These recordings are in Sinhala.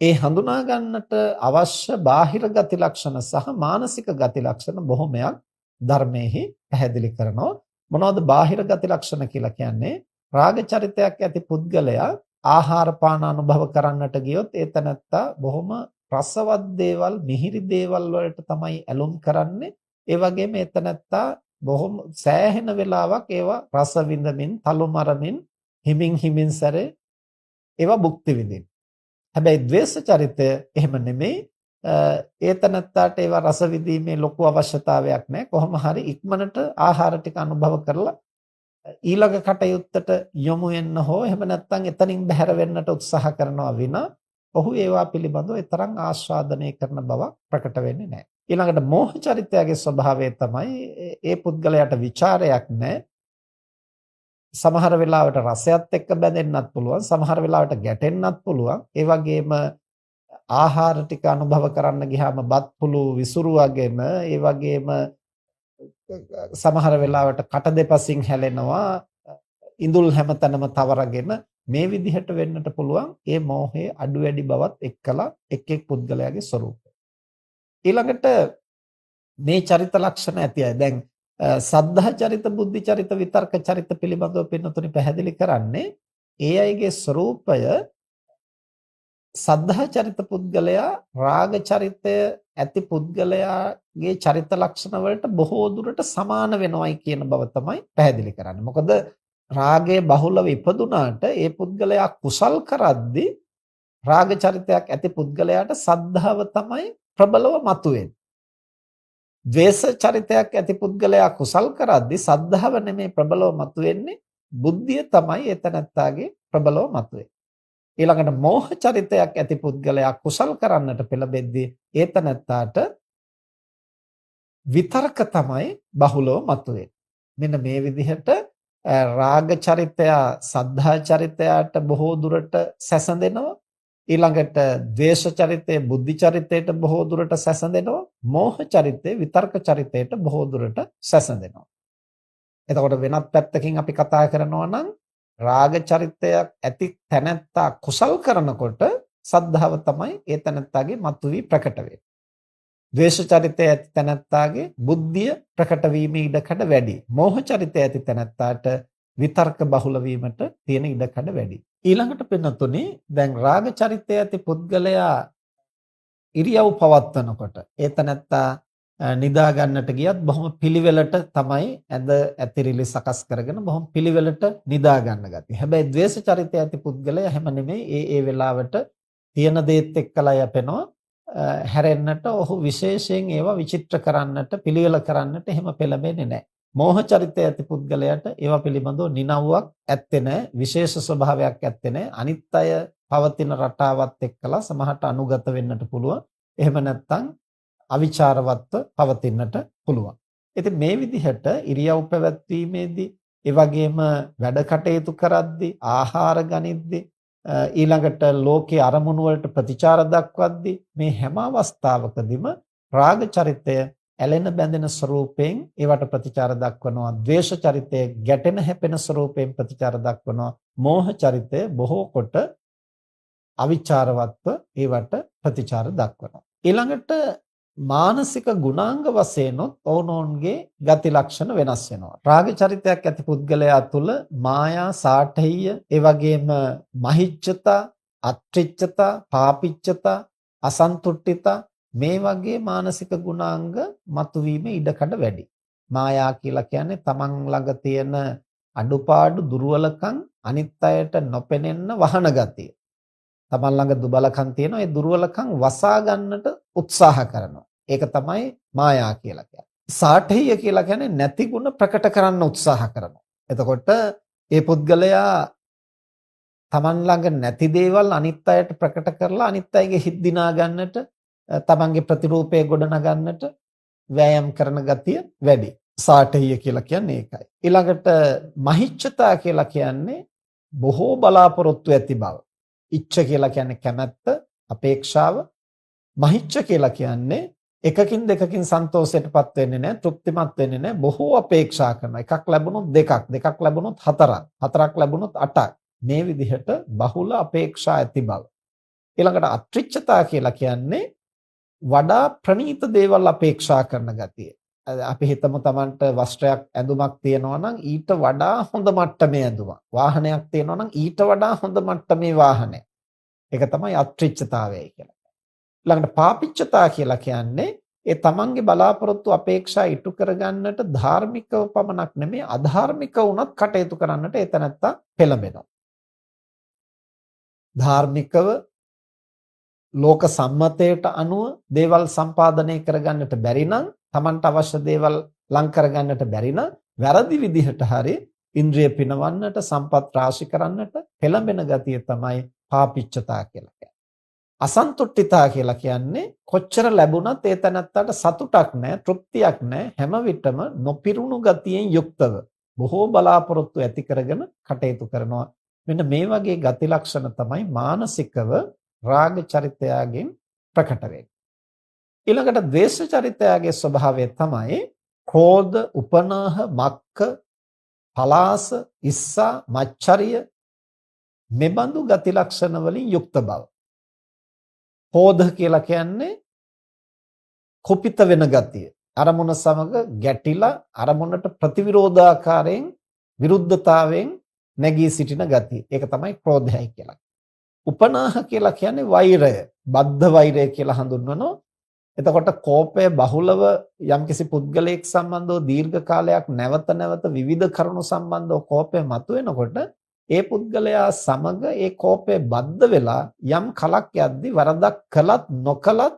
ඒ හඳුනා ගන්නට අවශ්‍ය බාහිර ගති ලක්ෂණ සහ මානසික ගති ලක්ෂණ බොහොමයක් ධර්මයේහි පැහැදිලි කරනවා. මොනවද බාහිර ගති ලක්ෂණ කියලා කියන්නේ? රාග චරිතයක් ඇති පුද්ගලයා ආහාර පාන අනුභව කරන්නට ගියොත් ඒ තනත්තා බොහොම රසවත් දේවල්, මිහිරි දේවල් වලට තමයි ඇලුම් කරන්නේ. ඒ වගේම ඒ තනත්තා බොහොම සෑහෙන වෙලාවක් ඒවා රස විඳමින්, තලු මරමින්, හිමින් හිමින් සැරේ ඒවා භුක්ති විඳින්න. හැබැයි ද්වේෂ චරිතය එහෙම නෙමෙයි. ඒතනත්තාට ඒවා රස විඳීමේ ලොකු අවශ්‍යතාවයක් නැහැ. කොහොම හරි ඉක්මනට ආහාර ටික අනුභව කරලා ඊළඟ කටයුත්තට යොමු වෙන්න හෝ එහෙම නැත්නම් එතනින් බැහැර වෙන්නට උත්සාහ කරනවා විනා ඔහු ඒවා පිළිබඳව තරම් ආස්වාදනය කරන බව ප්‍රකට වෙන්නේ නැහැ. ඊළඟට මෝහ චරිතයගේ ස්වභාවය තමයි ඒ පුද්ගලයාට ਵਿਚාරයක් නැහැ. සමහර වෙලාවට රසයත් එක්ක බැඳෙන්නත් පුළුවන් සමහර වෙලාවට ගැටෙන්නත් පුළුවන්. ඒ වගේම ආහාර ටික අනුභව කරන්න ගියාම බත් පුළු විසුරුවගෙන ඒ වගේම සමහර වෙලාවට කට දෙපසින් හැලෙනවා ඉඳුල් හැමතැනම තවරගෙන මේ විදිහට වෙන්නට පුළුවන්. ඒ මෝහයේ අඩු වැඩි බවත් එක්කලා එක් එක් පුද්ගලයාගේ ස්වરૂපය ඊළඟට මේ චරිත ලක්ෂණ ඇති අය. දැන් සද්ධා චරිත බුද්ධි චරිත විතර්ක චරිත පිළිබඳව පින්නතුනි පැහැදිලි කරන්නේ ඒ අයගේ ස්වરૂපය සද්ධා චරිත පුද්ගලයා රාග චරිතය ඇති පුද්ගලයාගේ චරිත ලක්ෂණ වලට බොහෝ දුරට සමාන වෙනවයි කියන බව තමයි පැහැදිලි කරන්නේ. මොකද රාගයේ බහුලව ඉපදුනාට ඒ පුද්ගලයා කුසල් කරද්දී රාග චරිතයක් ඇති පුද්ගලයාට සද්ධාව තමයි ප්‍රබලව මතුවෙන්නේ. ද්වේෂ චරිතයක් ඇති පුද්ගලයා කුසල් කරද්දී සද්ධාව නෙමේ ප්‍රබලව මතුවෙන්නේ බුද්ධිය තමයි එතනත්තාගේ ප්‍රබලව මතුවේ. ඊළඟට මෝහ චරිතයක් ඇති පුද්ගලයා කුසල් කරන්නට පෙළඹෙද්දී ඒතනත්තාට විතර්ක තමයි බහුලව මතුවේ. මෙන්න මේ විදිහට රාග චරිතය සද්ධා චරිතයට බොහෝ දුරට සැසඳෙනවා ඊළඟට ද්වේෂ චරිතය බුද්ධි චරිතයට බොහෝ දුරට සැසඳෙනවා. මෝහ චරිතය විතර්ක චරිතයට බොහෝ දුරට සැසඳෙනවා. එතකොට වෙනත් පැත්තකින් අපි කතා කරනවා නම් රාග චරිතයක් ඇති තැනැත්තා කුසල් කරනකොට සද්ධාව තමයි ඒ තැනැත්තාගේ මතුවී ප්‍රකට වෙන්නේ. ද්වේෂ චරිතය ඇති තැනැත්තාගේ බුද්ධිය ප්‍රකට වීමේ ඉඩකඩ වැඩි. මෝහ චරිතය ඇති තැනැත්තාට විතර්ක බහුල වීමට තියෙන ඉඩකඩ වැඩි. ඊළඟට පෙන්නතුනේ දැන් රාග චරිතය ඇති පුද්ගලයා ඉරියව් පවත්වනකොට ඒතනත්තා නිදා ගන්නට ගියත් බොහොම පිළිවෙලට තමයි ඇද ඇතිරිලි සකස් කරගෙන බොහොම පිළිවෙලට නිදා ගන්න ගතිය. හැබැයි ද්වේෂ චරිතය ඇති පුද්ගලයා හැම නෙමෙයි ඒ ඒ වෙලාවට තියෙන දේත් එක්කලා යපෙනවා හැරෙන්නට ඔහු විශේෂයෙන් ඒවා විචිත්‍ර කරන්නට පිළිවෙල කරන්නට එහෙම පෙළඹෙන්නේ නැහැ. මෝහ චරිතය ඇති පුද්ගලයාට ඒවා පිළිබඳව නිනව්වක් ඇත්තේ නැහැ විශේෂ ස්වභාවයක් ඇත්තේ නැහැ අනිත් අය පවතින රටාවත් එක්කලා සමහරට අනුගත වෙන්නට පුළුවන්. එහෙම නැත්නම් අවිචාරවත්ව පවතින්නට පුළුවන්. ඉතින් මේ විදිහට ඉරියව් පැවැත්වීමේදී ඒ වගේම වැඩ කටයුතු කරද්දී ආහාර ගනිද්දී ඊළඟට ලෝකේ අරමුණු වලට ප්‍රතිචාර දක්වද්දී මේ හැම අවස්ථාවකදීම රාග චරිතය ඇලෙන බැඳෙන ස්වરૂපයෙන් ඒවට ප්‍රතිචාර දක්වනවා. ද්වේෂ චරිතය ගැටෙන හැපෙන ස්වરૂපයෙන් ප්‍රතිචාර දක්වනවා. මෝහ චරිතය බොහෝ කොට අවිචාරවත්ව ඒවට ප්‍රතිචාර දක්වනවා. ඊළඟට මානසික ගුණාංග වශයෙන් ඔවුනොන්ගේ ගති ලක්ෂණ වෙනස් වෙනවා. රාග චරිතයක් ඇති පුද්ගලයා තුළ මායා සාඨෙය්‍ය ඒ වගේම මහිච්ඡතා අත්‍රිච්ඡතා පාපිච්ඡතා අසන්තුට්ඨිතා මේ වගේ මානසික ගුණාංග මතුවීමේ ඉඩකඩ වැඩි. මායා කියලා කියන්නේ තමන් ළඟ තියෙන අඩුපාඩු දුර්වලකම් අනිත් අයට නොපෙනෙන්න වහන ගතිය. තමන් ළඟ දුබලකම් තියෙනවා ඒ දුර්වලකම් වසා ගන්නට උත්සාහ කරනවා. ඒක තමයි මායා කියලා කියන්නේ. සාඨේය කියලා කියන්නේ නැති ಗುಣ ප්‍රකට කරන්න උත්සාහ කරනවා. එතකොට ඒ පුද්ගලයා තමන් ළඟ නැති දේවල් අනිත් අයට ප්‍රකට කරලා අනිත් අයගේ හිත් දිනා ගන්නට තමන්ගේ ප්‍රතිරූපය ගොඩනගන්නට වෑයම් කරන ගතිය වැඩි. සාඨය කියලා කියන්නේ ඒකයි. ඊළඟට මහිච්ඡතා කියලා කියන්නේ බොහෝ බලාපොරොත්තු ඇති බව. ඉච්ඡ කියලා කියන්නේ කැමැත්ත, අපේක්ෂාව. මහිච්ඡ කියලා කියන්නේ එකකින් දෙකකින් සන්තෝෂයටපත් වෙන්නේ නැහැ, තෘප්තිමත් වෙන්නේ නැහැ. බොහෝ අපේක්ෂා කරනවා. එකක් ලැබුණොත් දෙකක්, දෙකක් ලැබුණොත් හතරක්, හතරක් ලැබුණොත් අටක්. මේ විදිහට බහුල අපේක්ෂා ඇති බව. ඊළඟට අත්‍රිච්ඡතා කියලා කියන්නේ වඩා ප්‍රණීත දේවල් අපේක්ෂා කරන ගතිය. අපි හිතමු Tamanට වස්ත්‍රයක් ඇඳුමක් තියෙනවා නම් ඊට වඩා හොඳ මට්ටමේ ඇඳුමක්. වාහනයක් තියෙනවා නම් ඊට වඩා හොඳ මට්ටමේ වාහනය. ඒක තමයි අත්‍රිච්ඡතාවය කියලා. ඊළඟට පාපිච්ඡතා කියලා කියන්නේ ඒ තමන්ගේ බලාපොරොත්තු අපේක්ෂා ඉටු කරගන්නට ධාර්මිකව පමණක් නෙමෙයි අධාර්මික වුණත් කටයුතු කරන්නට ඒ තැනත්තා පෙළඹෙනවා. ධාර්මිකව ලෝක සම්මතයට අනුව දේවල් සම්පාදනය කරගන්නට බැරි නම් තමන්ට අවශ්‍ය දේවල් ලං කරගන්නට බැරි නම් වැරදි විදිහට හරි ඉන්ද්‍රිය පිනවන්නට සම්පත් රාශි කරන්නට පෙළඹෙන ගතිය තමයි පාපිච්චතා කියලා කියන්නේ. අසන්තුට්ඨිතා කියලා කියන්නේ කොච්චර ලැබුණත් ඒ තැනත්තට සතුටක් නැහැ, තෘප්තියක් නැහැ, හැම විටම නොපිරුණු ගතියෙන් යුක්තව බොහෝ බලාපොරොත්තු ඇති කරගෙන කටයුතු කරනවා. මෙන්න මේ වගේ ගති ලක්ෂණ තමයි මානසිකව රාග චරිතයගෙන් ප්‍රකට වෙන්නේ. ඊළඟට ද්වේෂ චරිතයගේ ස්වභාවය තමයි ක්‍රෝධ, උපනාහ, මක්ක, පලාස, ඉස්සා, මච්චරිය මෙබඳු ගති ලක්ෂණ වලින් යුක්ත බව. ක්‍රෝධ කියලා කියන්නේ කුපිත වෙන ගතිය. අරමුණ සමග ගැටිලා අරමුණට ප්‍රතිවිරෝධාකාරයෙන් විරුද්ධතාවයෙන් නැගී සිටින ගතිය. ඒක තමයි ක්‍රෝධයයි කියලා. උපනාහ කියලා කියන්නේ වෛරය. බද්ධ වෛරය කියලා හඳුන්වනවා. එතකොට කෝපය බහුලව යම්කිසි පුද්ගලයෙක් සම්බන්ධව දීර්ඝ කාලයක් නැවත නැවත විවිධ කරුණු සම්බන්ධව කෝපය මතුවෙනකොට ඒ පුද්ගලයා සමග ඒ කෝපය බද්ධ වෙලා යම් කලක් යද්දි වරදක් කළත් නොකළත්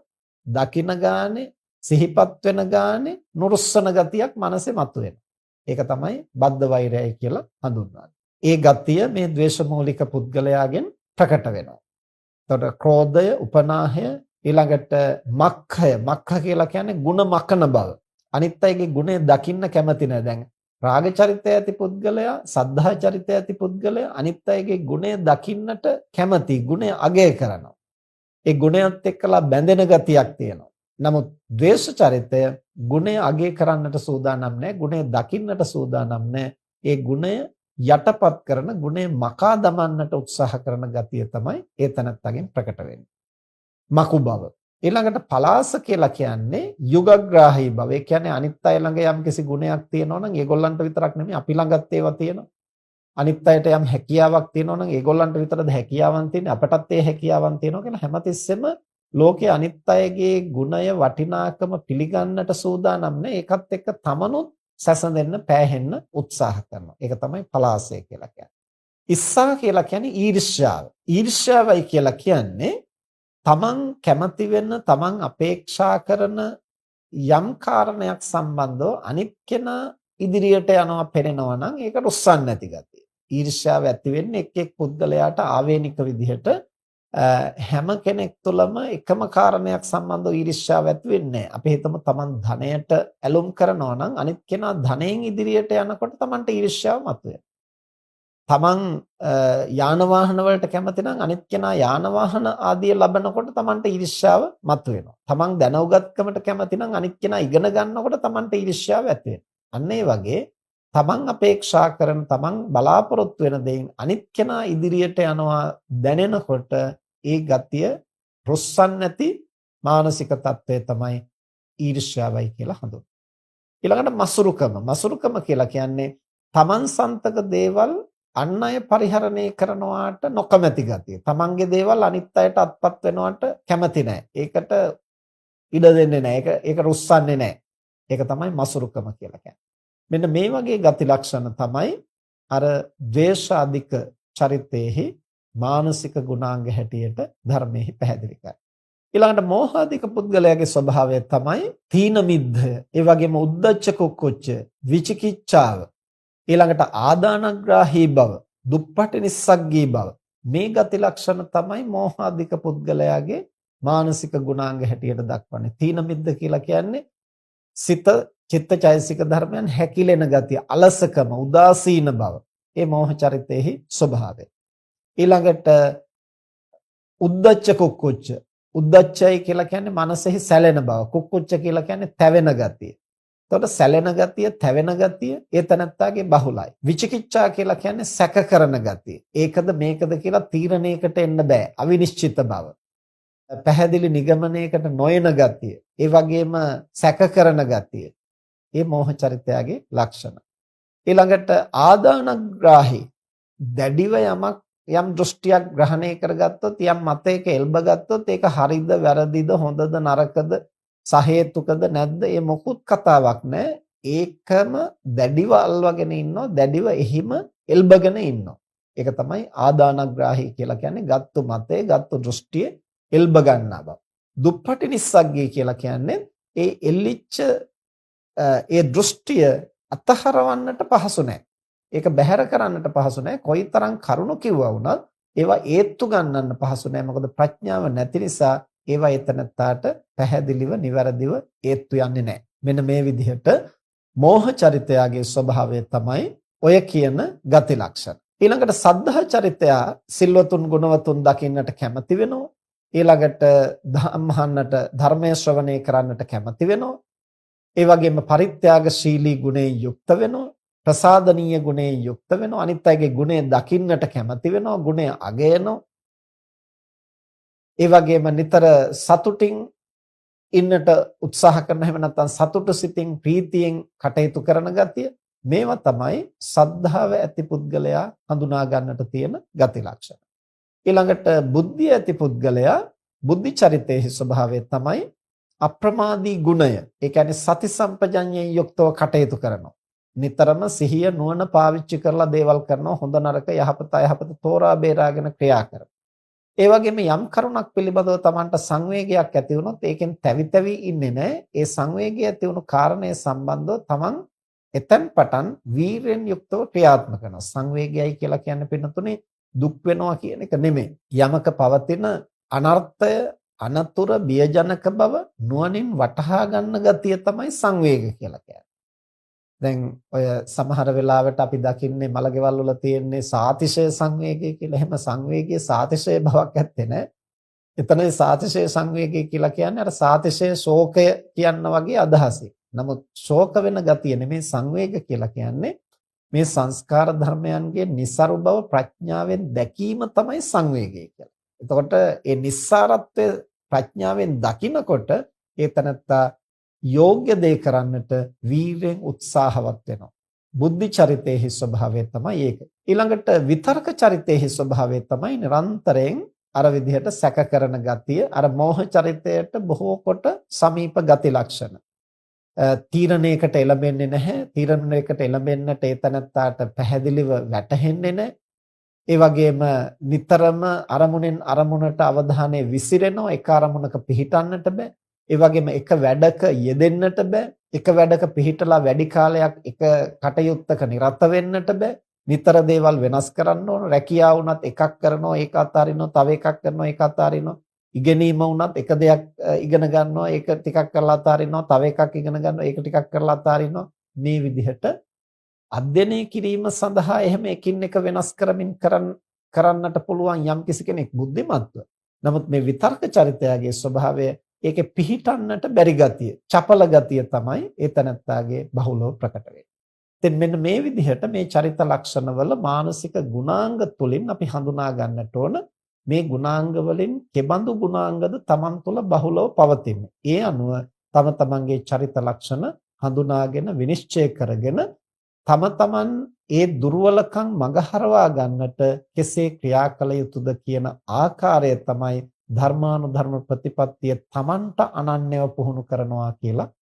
දකින ගානේ සිහිපත් වෙන ගානේ නුරුස්සන ගතියක් මනසේ මතුවෙනවා. ඒක තමයි බද්ධ වෛරයයි කියලා හඳුන්වන්නේ. ඒ ගතිය මේ ද්වේෂමූලික පුද්ගලයාගෙන් ප්‍රකට වෙනවා. එතකොට ක්‍රෝධය, උපනාහය, ඊළඟට මක්ඛය, මක්ඛ කියලා කියන්නේ ಗುಣ මකන බව. අනිත් අයගේ ගුණය දකින්න කැමති නැහැ. දැන් රාග චරිතය ඇති පුද්ගලයා, සද්ධා චරිතය ඇති පුද්ගලයා අනිත් අයගේ ගුණය දකින්නට කැමති, ගුණය අගය කරනවා. ඒ ගුණයත් එක්කලා බැඳෙන ගතියක් තියෙනවා. නමුත් ද්වේෂ චරිතය ගුණය අගය කරන්නට සූදානම් නැහැ, ගුණය දකින්නට සූදානම් නැහැ. ඒ ගුණය යටපත් කරන ගුණය මකා දමන්නට උත්සාහ කරන ගතිය තමයි ඒ තනත්තගෙන් ප්‍රකට වෙන්නේ. මකු බව. ඊළඟට පලාස කියලා කියන්නේ යුගග්‍රාහී බව. ඒ කියන්නේ අනිත් අය ළඟ යම්කිසි ගුණයක් තියෙනවා නම් ඒගොල්ලන්ට විතරක් නෙමෙයි අපි ළඟත් ඒවා තියෙනවා. අනිත් අයට යම් හැකියාවක් තියෙනවා නම් ඒගොල්ලන්ට විතරද හැකියාවන් තියෙන්නේ අපටත් ඒ හැකියාවන් තියෙනවා කියලා හැමතිස්සෙම ලෝකයේ අනිත් අයගේ ගුණය වටිනාකම පිළිගන්නට සූදානම් නැහැ. ඒකත් එක්ක තමනුත් සැසඳෙන්න පෑහෙන්න උත්සාහ කරනවා. ඒක තමයි පලාසය කියලා කියන්නේ. ඉස්සා කියලා කියන්නේ ඊර්ෂ්‍යාව. ඊර්ෂ්‍යාවයි කියලා කියන්නේ තමන් කැමති වෙන තමන් අපේක්ෂා කරන යම් කාරණයක් සම්බන්ධව අනිත් කෙනා ඉදිරියට යනවා පෙනෙනවා නම් ඒක රුස්සන් නැති ගතිය. ඊර්ෂ්‍යාව ඇති වෙන්නේ එක් එක් පුද්ගලයාට ආවේනික විදිහට හැම කෙනෙක් තුළම එකම කාරණයක් සම්බන්ධව ඊර්ෂ්‍යාව ඇති වෙන්නේ නැහැ. අපි හිතමු තමන් ධනයට ඇලුම් කරනවා නම් අනිත් කෙනා ධනයෙන් ඉදිරියට යනකොට තමන්ට ඊර්ෂ්‍යාව මතුවේ. තමන් යාන වාහන වලට කැමති නම් අනිත් කෙනා යාන වාහන ආදිය ලබනකොට තමන්ට ඊර්ෂ්‍යාව මතුවෙනවා. තමන් දැනුගත්කමට කැමති නම් අනිත් කෙනා ඉගෙන ගන්නකොට තමන්ට ඊර්ෂ්‍යාව ඇති අන්න ඒ වගේ තමන් අපේක්ෂා කරන තමන් බලාපොරොත්තු වෙන දෙයින් අනිත් කෙනා ඉදිරියට යනවා දැනෙනකොට ඒ ගතිය රොස්සන් නැති මානසික తත්වය තමයි ඊර්ෂ්‍යාවයි කියලා හඳුන්වන්නේ. ඊළඟට මසුරුකම. මසුරුකම කියලා කියන්නේ තමන් සන්තක දේවල් අන් අය පරිහරණය කරනවාට නොකමැති ගතිය. තමන්ගේ දේවල් අනිත් අයට අත්පත් වෙනවට කැමති නැහැ. ඒකට ඉඩ දෙන්නේ නැහැ. ඒක ඒක රුස්සන්නේ නැහැ. ඒක තමයි මසුරුකම කියලා කියන්නේ. මෙන්න මේ වගේ ගති ලක්ෂණ තමයි අර ද්වේෂ අධික චරිතයේහි මානසික ගුණාංග හැටියට ධර්මයේ පැහැදිලි කරන්නේ. ඊළඟට මෝහාධික පුද්ගලයාගේ ස්වභාවය තමයි තීන මිද්ධය. ඒ වගේම උද්දච්ච කුක්කුච්ච, විචිකිච්ඡාව, ඊළඟට ආදානග්‍රාහී බව, දුප්පටි නිස්සග්ගී බව. මේ ගති ලක්ෂණ තමයි මෝහාධික පුද්ගලයාගේ මානසික ගුණාංග හැටියට දක්වන්නේ. තීන මිද්ද කියලා කියන්නේ සිත චිත්තචෛසික ධර්මයන් හැකිලෙන ගතිය, අලසකම, උදාසීන බව. ඒ මෝහ චරිතයේහි ස්වභාවය. ඊළඟට උද්දච්ච කුක්කුච්ච. උද්දච්චයි කියලා කියන්නේ මනසෙහි සැලෙන බව. කුක්කුච්ච කියලා කියන්නේ තැවෙන ගතිය. එතකොට සැලෙන ගතිය, තැවෙන ගතිය ඒ තනත්තාගේ බහුලයි. විචිකිච්ඡා කියලා කියන්නේ සැක කරන ගතිය. ඒකද මේකද කියලා තීරණයකට එන්න බෑ. අවිනිශ්චිත බව. පැහැදිලි නිගමනයකට නොයන ගතිය, ඒ වගේම සැක කරන ගතිය. මේ මෝහ චරිතයගේ ලක්ෂණ. ඊළඟට ආදානග්‍රාහී දැඩිව යමක් යම් දෘෂ්ටියක් ග්‍රහණය කරගත්තොත් යම් මතයක එල්බගත්තොත් ඒක හරිද වැරදිද හොඳද නරකද සහේතුකද නැද්ද ඒ මොකුත් කතාවක් නැහැ ඒකම දැඩිව අල්වගෙන ඉන්නවා දැඩිව එහිම එල්බගෙන ඉන්නවා. ඒක තමයි ආදානග්‍රාහී කියලා කියන්නේ ගත්තු මතේ ගත්තු දෘෂ්ටිය එල්බ ගන්නා බව. දුප්පටි නිස්සග්ගී කියලා කියන්නේ ඒ එල්ලිච්ච ඒ දෘෂ්ටිය අතහරවන්නට පහසු නැහැ. ඒක බැහැර කරන්නට පහසු නැහැ. කොයිතරම් කරුණු කිව්වා වුණත් ඒවා ඒත්තු ගන්නන්න පහසු නැහැ. මොකද ප්‍රඥාව නැති නිසා ඒවා එතනටට පැහැදිලිව නිවැරදිව ඒත්තු යන්නේ නැහැ. මෙන්න මේ විදිහට මෝහ චරිතයාගේ ස්වභාවය තමයි ඔය කියන ගති ලක්ෂණ. ඊළඟට සද්ධා චරිතය සිල්වතුන් ගුණවතුන් දකින්නට කැමති වෙනවා. ඊළඟට ධම්මහන්නට ධර්මයේ ශ්‍රවණය කරන්නට කැමති වෙනවා. ඒ වගේම පරිත්‍යාගශීලී ගුණයෙන් යුක්ත වෙනවා ප්‍රසාදනීය ගුණයෙන් යුක්ත වෙනවා. අනිත් අයගේ ගුණය දකින්නට කැමති වෙනවා. ගුණය අගයනවා ඒ වගේම නිතර සතුටින් ඉන්නට උත්සාහ කරන හැම නැත්නම් සතුටු සිතින් ප්‍රීතියෙන් කටයුතු කරන ගතිය මේවා තමයි සද්ධාව ඇති පුද්ගලයා හඳුනා ගන්නට තියෙන ගති ලක්ෂණ. ඊළඟට බුද්ධිය ඇති පුද්ගලයා බුද්ධි චරිතයේ ස්වභාවය තමයි අප්‍රමාදී ගුණය. ඒ කියන්නේ සති සම්පජඤ්ඤයෙන් යුක්තව කටයුතු කරනවා. නිතරම සිහිය නුවණ පාවිච්චි කරලා දේවල් කරනවා හොඳ නරක යහපත අයහපත තෝරා බේරාගෙන ක්‍රියා කරනවා. ඒ වගේම යම් කරුණක් පිළිබඳව Tamanට සංවේගයක් ඇති වුණොත් ඒකෙන් තැවි තැවි ඉන්නේ නැහැ. ඒ සංවේගය ඇති වුණු කාරණය සම්බන්ධව Taman එතෙන් පටන් වීරෙන් යුක්තව ක්‍රියාත්මක කරනවා. සංවේගයයි කියලා කියන්නේ පින්නතුනේ දුක් වෙනවා කියන එක නෙමෙයි. යමක පවතින අනර්ථය අනතුර බියජනක බව නුවණින් වටහා ගන්න ගතිය තමයි සංවේග කියලා කියන්නේ. දැන් ඔය සමහර වෙලාවට අපි දකින්නේ මලගෙවල් වල තියෙන්නේ සාතිශය සංවේගය කියලා. එහෙම සංවේගයේ සාතිශය බවක් ඇත්තේ නැහැ. එතනයි සාතිශය සංවේගය කියලා කියන්නේ අර සාතිශය ශෝකය කියන වගේ අදහසක්. නමුත් ශෝක වෙන ගතිය නෙමේ සංවේග කියලා කියන්නේ මේ සංස්කාර ධර්මයන්ගේ નિસරු බව ප්‍රඥාවෙන් දැකීම තමයි සංවේගය කියලා. එතකොට ඒ නිස්සාරත්වය ප්‍රඥාවෙන් දකිනකොට ඒ තනත්තා යෝග්‍ය දේ කරන්නට වීරෙන් උත්සාහවත් වෙනවා. බුද්ධි චරිතයේ ස්වභාවය තමයි ඒක. ඊළඟට විතර්ක චරිතයේ ස්වභාවය තමයි නිරන්තරයෙන් අර විදිහට සැක කරන ගතිය, අර මෝහ චරිතයට බොහෝ කොට සමීප ගති ලක්ෂණ. තීරණයකට එළඹෙන්නේ නැහැ. තීරණයකට එළඹෙන්නට ඒ තනත්තාට පැහැදිලිව වැටහෙන්නේ නැහැ. ඒ වගේම නිතරම අරමුණෙන් අරමුණට අවධානය විසිරෙනවා එක අරමුණක පිහිටන්නට බෑ ඒ වගේම එක වැඩක යෙදෙන්නට බෑ. එක වැඩක පිහිටලා වැඩි කාලයක් එක කටයුත්තක නිරත වෙන්නට බෑ. නිතර දේවල් වෙනස් කරන්න ඕන. රැකියාව වුණත් එකක් කරනවා ඒක අතාරිනවා තව එකක් කරනවා ඒක අතාරිනවා. ඉගෙනීම වුණත් එක දෙයක් ඉගෙන ගන්නවා. ඒක ටිකක් කරලා අතාරිනවා තව එකක් ඉගෙන ගන්නවා. ඒක ටිකක් කරලා අතාරිනවා. මේ විදිහට අධ්‍යයනය කිරීම සඳහා එහෙම එකින් එක වෙනස් කරමින් කරන්නට පුළුවන් යම් කිසි කෙනෙක් බුද්ධිමත්ව. නමුත් මේ විතර්ක චරිතයගේ ස්වභාවය ඒකේ පිහිටන්නට බැරි ගතිය, චපල ගතිය තමයි ඒ තනත්තාගේ බහුලව ප්‍රකට වෙන්නේ. ඉතින් මෙන්න මේ විදිහට මේ චරිත ලක්ෂණවල මානසික ගුණාංග තුලින් අපි හඳුනා ගන්නට ඕන මේ ගුණාංග වලින් කෙබඳු ගුණාංගද Taman තුල බහුලව පවතින්නේ. ඒ අනුව තම තමන්ගේ චරිත ලක්ෂණ හඳුනාගෙන විනිශ්චය කරගෙන තම තමන් ඒ දුර්වලකම් මගහරවා ගන්නට කෙසේ ක්‍රියා කළ යුතුද කියන ආකාරය තමයි ධර්මානුධර්ම ප්‍රතිපත්තිය තමන්ට අනන්‍යව පුහුණු කරනවා කියලා